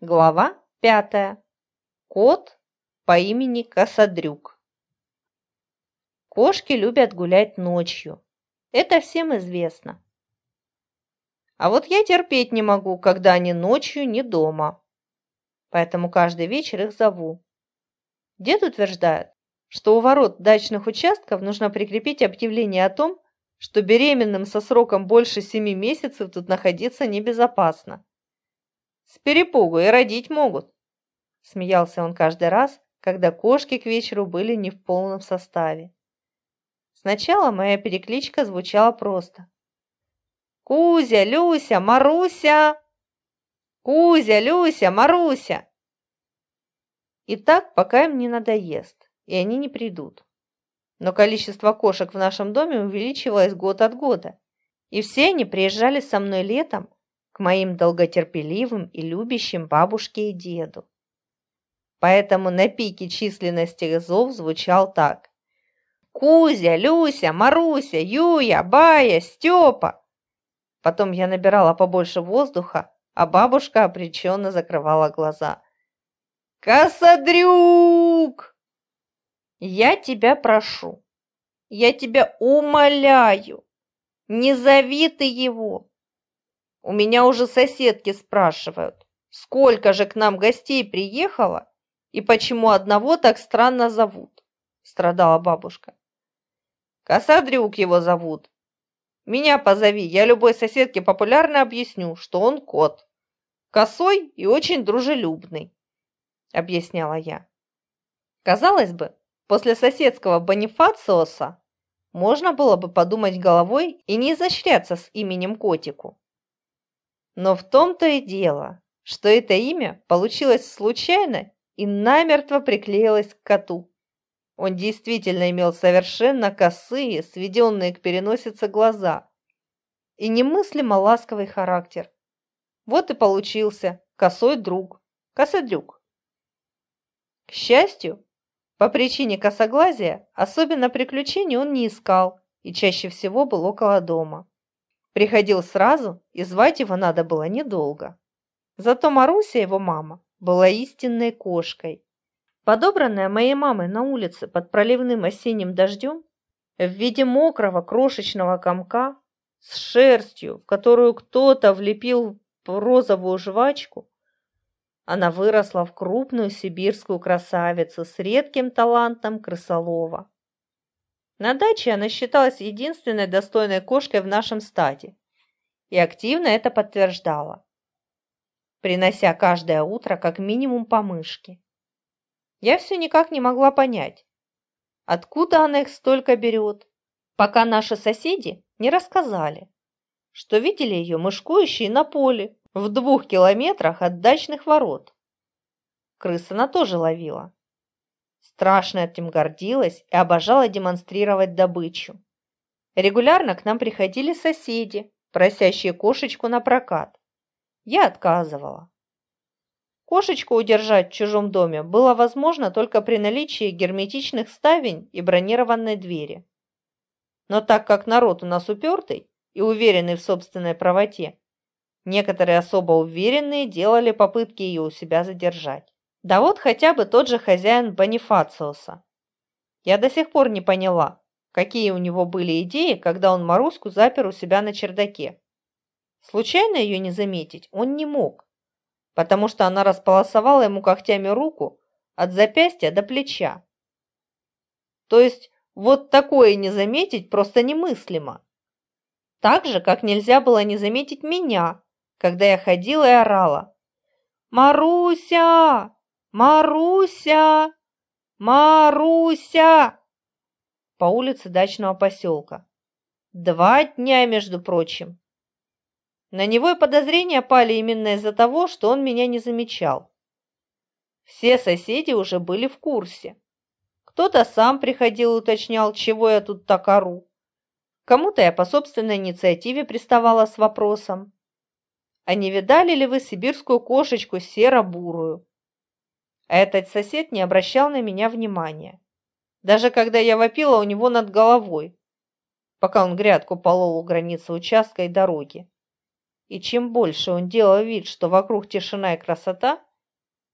Глава пятая. Кот по имени Косодрюк. Кошки любят гулять ночью. Это всем известно. А вот я терпеть не могу, когда они ночью не дома. Поэтому каждый вечер их зову. Дед утверждает, что у ворот дачных участков нужно прикрепить объявление о том, что беременным со сроком больше семи месяцев тут находиться небезопасно. С перепугу и родить могут. Смеялся он каждый раз, когда кошки к вечеру были не в полном составе. Сначала моя перекличка звучала просто. «Кузя, Люся, Маруся!» «Кузя, Люся, Маруся!» И так, пока им не надоест, и они не придут. Но количество кошек в нашем доме увеличивалось год от года, и все они приезжали со мной летом моим долготерпеливым и любящим бабушке и деду. Поэтому на пике численности зов звучал так. Кузя, Люся, Маруся, Юя, Бая, Степа. Потом я набирала побольше воздуха, а бабушка обреченно закрывала глаза. «Косодрюк! Я тебя прошу, я тебя умоляю, не зови ты его, у меня уже соседки спрашивают, сколько же к нам гостей приехало и почему одного так странно зовут, страдала бабушка. Косадрюк его зовут. Меня позови, я любой соседке популярно объясню, что он кот. Косой и очень дружелюбный, объясняла я. Казалось бы, после соседского Бонифациоса можно было бы подумать головой и не изощряться с именем котику. Но в том-то и дело, что это имя получилось случайно и намертво приклеилось к коту. Он действительно имел совершенно косые, сведенные к переносице глаза и немыслимо ласковый характер. Вот и получился косой друг, косодрюк. К счастью, по причине косоглазия особенно приключений он не искал и чаще всего был около дома. Приходил сразу, и звать его надо было недолго. Зато Маруся, его мама, была истинной кошкой. Подобранная моей мамой на улице под проливным осенним дождем, в виде мокрого крошечного комка, с шерстью, в которую кто-то влепил розовую жвачку, она выросла в крупную сибирскую красавицу с редким талантом крысолова. На даче она считалась единственной достойной кошкой в нашем стаде и активно это подтверждала, принося каждое утро как минимум по мышке. Я все никак не могла понять, откуда она их столько берет, пока наши соседи не рассказали, что видели ее мышкующей на поле в двух километрах от дачных ворот. Крыс она тоже ловила, Страшно этим гордилась и обожала демонстрировать добычу. Регулярно к нам приходили соседи, просящие кошечку на прокат. Я отказывала. Кошечку удержать в чужом доме было возможно только при наличии герметичных ставень и бронированной двери. Но так как народ у нас упертый и уверенный в собственной правоте, некоторые особо уверенные делали попытки ее у себя задержать. Да вот хотя бы тот же хозяин Бонифациуса. Я до сих пор не поняла, какие у него были идеи, когда он Маруську запер у себя на чердаке. Случайно ее не заметить он не мог, потому что она располосовала ему когтями руку от запястья до плеча. То есть вот такое не заметить просто немыслимо. Так же, как нельзя было не заметить меня, когда я ходила и орала. «Маруся! «Маруся! Маруся!» По улице дачного поселка. Два дня, между прочим. На него и подозрения пали именно из-за того, что он меня не замечал. Все соседи уже были в курсе. Кто-то сам приходил и уточнял, чего я тут так ору. Кому-то я по собственной инициативе приставала с вопросом. А не видали ли вы сибирскую кошечку серо-бурую? А этот сосед не обращал на меня внимания. Даже когда я вопила у него над головой, пока он грядку полол у границы участка и дороги. И чем больше он делал вид, что вокруг тишина и красота,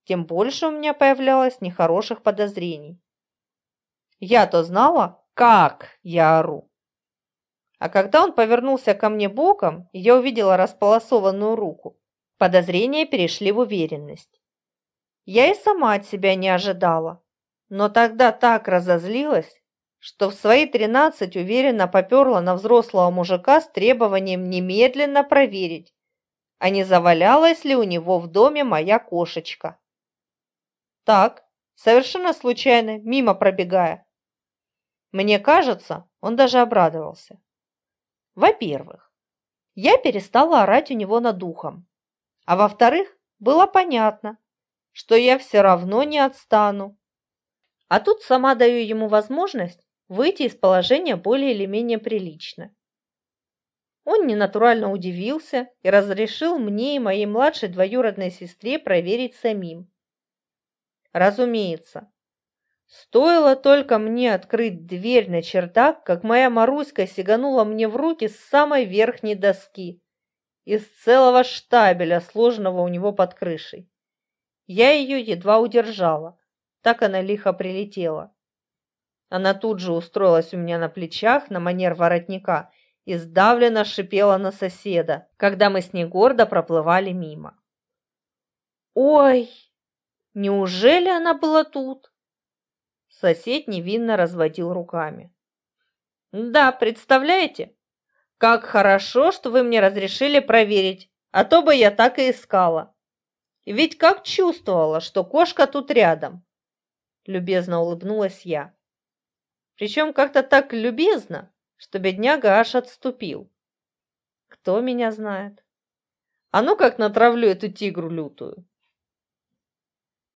тем больше у меня появлялось нехороших подозрений. Я-то знала, как я ору. А когда он повернулся ко мне боком, я увидела располосованную руку, подозрения перешли в уверенность. Я и сама от себя не ожидала, но тогда так разозлилась, что в свои тринадцать уверенно поперла на взрослого мужика с требованием немедленно проверить, а не завалялась ли у него в доме моя кошечка. Так, совершенно случайно, мимо пробегая. Мне кажется, он даже обрадовался. Во-первых, я перестала орать у него над духом, а во-вторых, было понятно, что я все равно не отстану. А тут сама даю ему возможность выйти из положения более или менее прилично. Он ненатурально удивился и разрешил мне и моей младшей двоюродной сестре проверить самим. Разумеется, стоило только мне открыть дверь на чердак, как моя Маруська сиганула мне в руки с самой верхней доски, из целого штабеля, сложенного у него под крышей. Я ее едва удержала, так она лихо прилетела. Она тут же устроилась у меня на плечах на манер воротника и сдавленно шипела на соседа, когда мы с ней гордо проплывали мимо. «Ой, неужели она была тут?» Сосед невинно разводил руками. «Да, представляете? Как хорошо, что вы мне разрешили проверить, а то бы я так и искала. Ведь как чувствовала, что кошка тут рядом!» Любезно улыбнулась я. Причем как-то так любезно, что бедняга аж отступил. Кто меня знает? А ну как натравлю эту тигру лютую.